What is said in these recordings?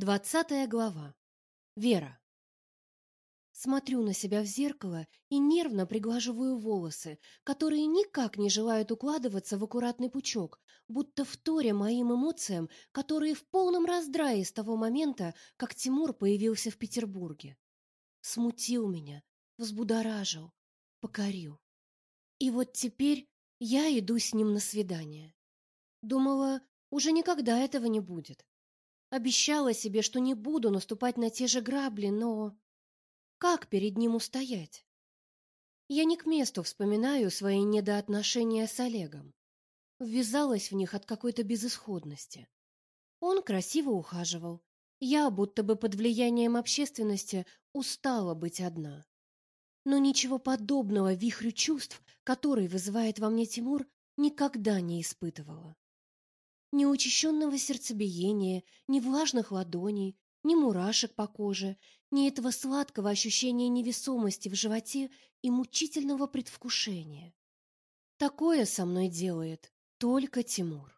Двадцатая глава. Вера. Смотрю на себя в зеркало и нервно приглаживаю волосы, которые никак не желают укладываться в аккуратный пучок, будто вторя моим эмоциям, которые в полном раздрае с того момента, как Тимур появился в Петербурге. Смутил меня, взбудоражил, покорил. И вот теперь я иду с ним на свидание. Думала, уже никогда этого не будет. Обещала себе, что не буду наступать на те же грабли, но как перед ним устоять? Я не к месту вспоминаю свои недоотношения с Олегом. Ввязалась в них от какой-то безысходности. Он красиво ухаживал. Я, будто бы под влиянием общественности, устала быть одна. Но ничего подобного вихрю чувств, который вызывает во мне Тимур, никогда не испытывала. Ни учащенного сердцебиения, ни влажных ладоней, ни мурашек по коже, ни этого сладкого ощущения невесомости в животе и мучительного предвкушения. Такое со мной делает только Тимур.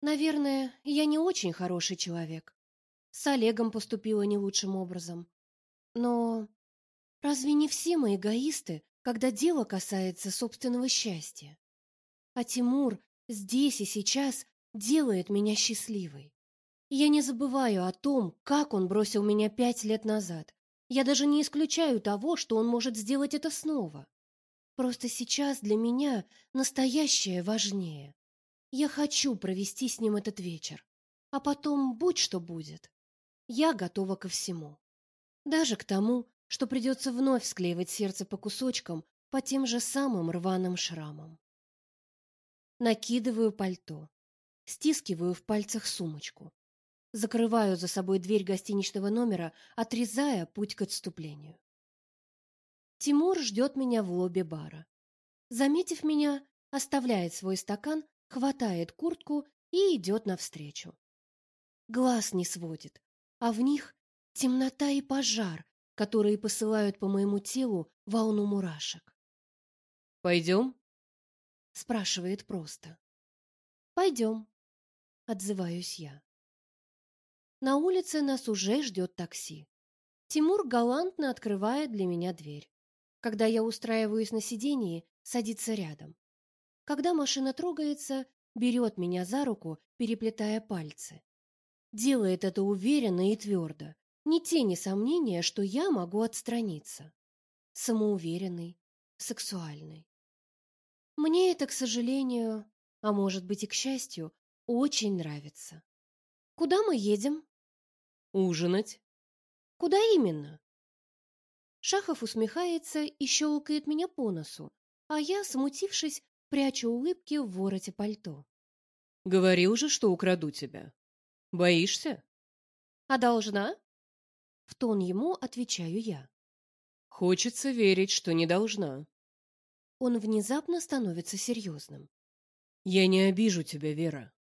Наверное, я не очень хороший человек. С Олегом поступила не лучшим образом. Но разве не все мы эгоисты, когда дело касается собственного счастья? А Тимур здесь и сейчас делает меня счастливой. Я не забываю о том, как он бросил меня пять лет назад. Я даже не исключаю того, что он может сделать это снова. Просто сейчас для меня настоящее важнее. Я хочу провести с ним этот вечер, а потом будь что будет. Я готова ко всему. Даже к тому, что придется вновь склеивать сердце по кусочкам по тем же самым рваным шрамам. Накидываю пальто. Стискиваю в пальцах сумочку. Закрываю за собой дверь гостиничного номера, отрезая путь к отступлению. Тимур ждет меня в лобби бара. Заметив меня, оставляет свой стакан, хватает куртку и идет навстречу. Глаз не сводит, а в них темнота и пожар, которые посылают по моему телу волну мурашек. «Пойдем?» Спрашивает просто. «Пойдем», — отзываюсь я. На улице нас уже ждет такси. Тимур галантно открывает для меня дверь. Когда я устраиваюсь на сиденье, садится рядом. Когда машина трогается, берет меня за руку, переплетая пальцы. Делает это уверенно и твердо, ни тени сомнения, что я могу отстраниться. Самоуверенный, сексуальный. Мне это, к сожалению, а может быть и к счастью, очень нравится. Куда мы едем? Ужинать. Куда именно? Шахов усмехается и щелкает меня по носу, а я, смутившись, прячу улыбки в вороте пальто. Говорил же, что украду тебя. Боишься? А должна? В тон ему отвечаю я. Хочется верить, что не должна. Он внезапно становится серьезным. Я не обижу тебя, Вера.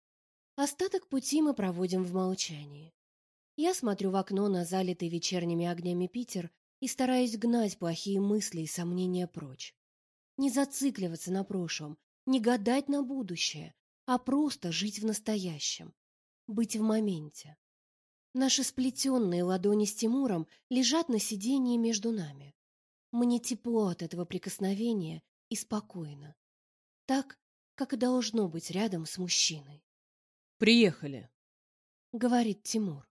Остаток пути мы проводим в молчании. Я смотрю в окно на залитый вечерними огнями Питер и стараюсь гнать плохие мысли и сомнения прочь. Не зацикливаться на прошлом, не гадать на будущее, а просто жить в настоящем, быть в моменте. Наши сплетенные ладони с Тимуром лежат на сиденье между нами. Мне тепло от этого прикосновения и спокойно. Так, как и должно быть рядом с мужчиной. «Приехали», — говорит Тимур.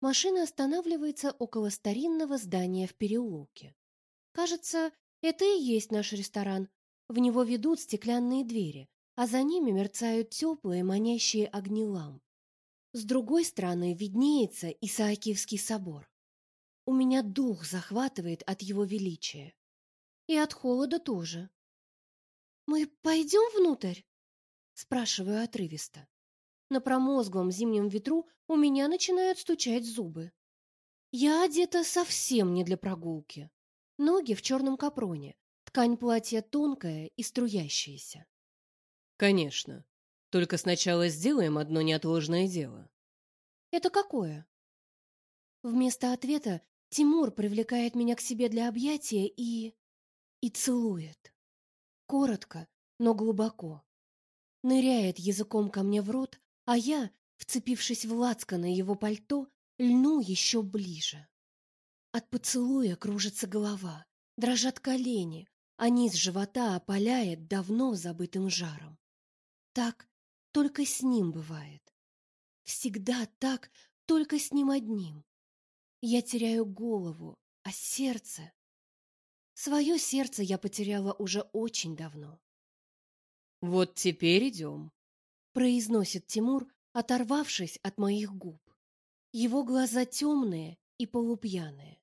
Машина останавливается около старинного здания в переулке. Кажется, это и есть наш ресторан. В него ведут стеклянные двери, а за ними мерцают теплые манящие огни ламп. С другой стороны виднеется Исаакиевский собор. У меня дух захватывает от его величия. И от холода тоже. «Мы пойдем внутрь?» Спрашиваю отрывисто. На промозглом зимнем ветру у меня начинают стучать зубы. Я одета совсем не для прогулки. Ноги в черном капроне, ткань платья тонкая и струящаяся. «Конечно. Только сначала сделаем одно неотложное дело». «Это какое?» Вместо ответа Тимур привлекает меня к себе для объятия и и целует. Коротко, но глубоко. Ныряет языком ко мне в рот, а я, Вцепившись в лацканы его пальто, льну еще ближе. От поцелуя кружится голова, дрожат колени, а низ живота опаляет давно забытым жаром. Так только с ним бывает. Всегда так, только с ним одним. Я теряю голову, а сердце... Свое сердце я потеряла уже очень давно. «Вот теперь идем», — произносит Тимур, оторвавшись от моих губ. Его глаза темные и полупьяные.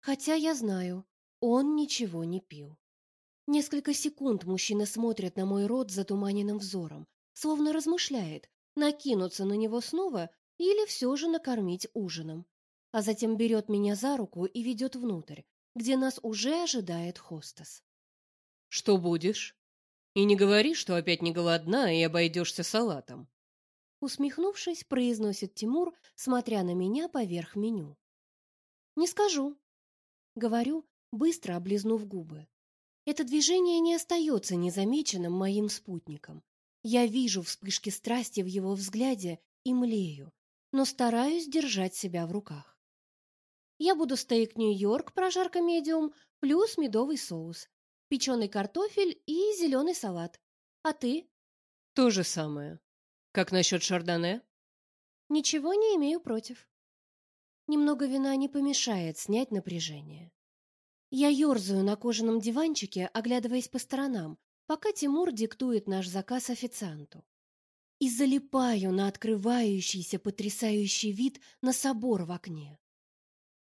Хотя я знаю, он ничего не пил. Несколько секунд мужчина смотрит на мой рот затуманенным взором, словно размышляет, накинуться на него снова или все же накормить ужином. А затем берет меня за руку и ведет внутрь, где нас уже ожидает хостес. «Что будешь? И не говори, что опять не голодна и обойдешься салатом». Усмехнувшись, произносит Тимур, смотря на меня поверх меню. «Не скажу», — говорю, быстро облизнув губы. Это движение не остается незамеченным моим спутником. Я вижу вспышки страсти в его взгляде и млею, но стараюсь держать себя в руках. Я буду стейк Нью-Йорк прожарка медиум плюс медовый соус, печеный картофель и зеленый салат. А ты? То же самое. Как насчет шардоне? Ничего не имею против. Немного вина не помешает снять напряжение. Я ерзаю на кожаном диванчике, оглядываясь по сторонам, пока Тимур диктует наш заказ официанту. И залипаю на открывающийся потрясающий вид на собор в окне.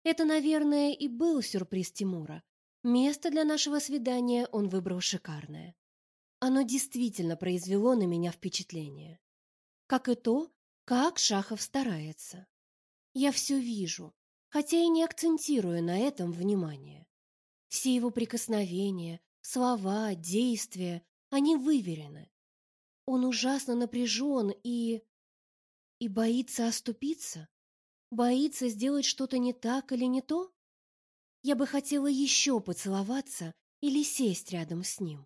Это, наверное, и был сюрприз Тимура. Место для нашего свидания он выбрал шикарное. Оно действительно произвело на меня впечатление как и то, как Шахов старается. Я все вижу, хотя и не акцентирую на этом внимание. Все его прикосновения, слова, действия, они выверены. Он ужасно напряжен и... и боится оступиться? Боится сделать что-то не так или не то? Я бы хотела еще поцеловаться или сесть рядом с ним.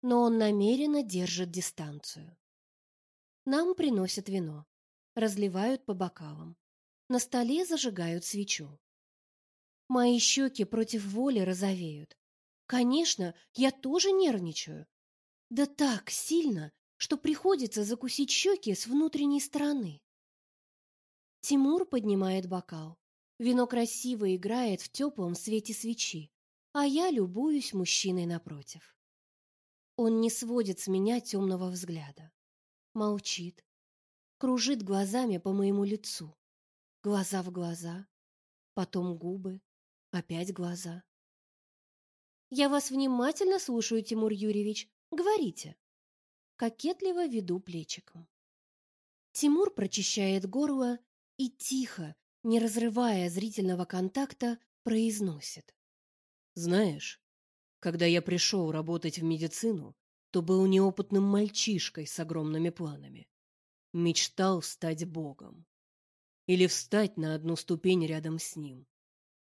Но он намеренно держит дистанцию. Нам приносят вино, разливают по бокалам. На столе зажигают свечу. Мои щеки против воли розовеют. Конечно, я тоже нервничаю. Да так сильно, что приходится закусить щеки с внутренней стороны. Тимур поднимает бокал. Вино красиво играет в теплом свете свечи, а я любуюсь мужчиной напротив. Он не сводит с меня темного взгляда молчит, кружит глазами по моему лицу. Глаза в глаза, потом губы, опять глаза. Я вас внимательно слушаю, Тимур Юрьевич. Говорите. Кокетливо веду плечиком. Тимур прочищает горло и тихо, не разрывая зрительного контакта, произносит: "Знаешь, когда я пришел работать в медицину, то был неопытным мальчишкой с огромными планами. Мечтал стать богом. Или встать на одну ступень рядом с ним.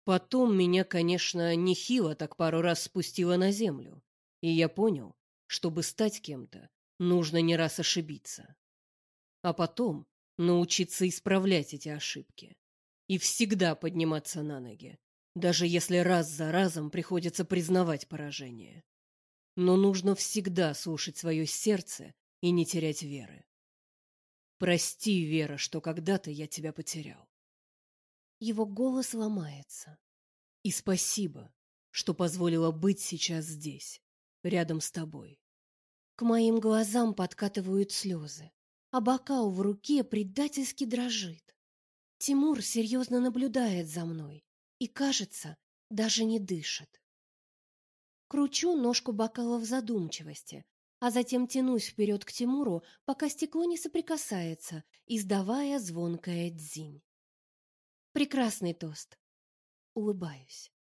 Потом меня, конечно, нехило так пару раз спустило на землю, и я понял, чтобы стать кем-то, нужно не раз ошибиться. А потом научиться исправлять эти ошибки. И всегда подниматься на ноги, даже если раз за разом приходится признавать поражение но нужно всегда слушать свое сердце и не терять веры. Прости, Вера, что когда-то я тебя потерял. Его голос ломается. И спасибо, что позволила быть сейчас здесь, рядом с тобой. К моим глазам подкатывают слезы, а бокал в руке предательски дрожит. Тимур серьезно наблюдает за мной и, кажется, даже не дышит. Кручу ножку бокала в задумчивости, а затем тянусь вперед к Тимуру, пока стекло не соприкасается, издавая звонкое дзинь. Прекрасный тост. Улыбаюсь.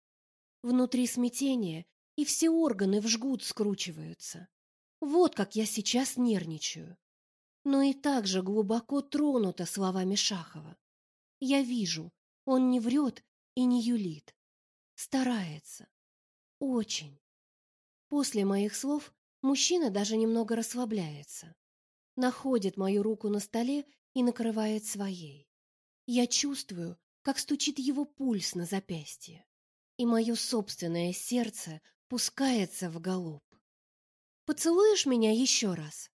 Внутри смятение, и все органы в жгут скручиваются. Вот как я сейчас нервничаю. Но и так же глубоко тронута словами Шахова. Я вижу, он не врет и не юлит. Старается. Очень. После моих слов мужчина даже немного расслабляется. Находит мою руку на столе и накрывает своей. Я чувствую, как стучит его пульс на запястье, и мое собственное сердце пускается в галоп. «Поцелуешь меня еще раз?»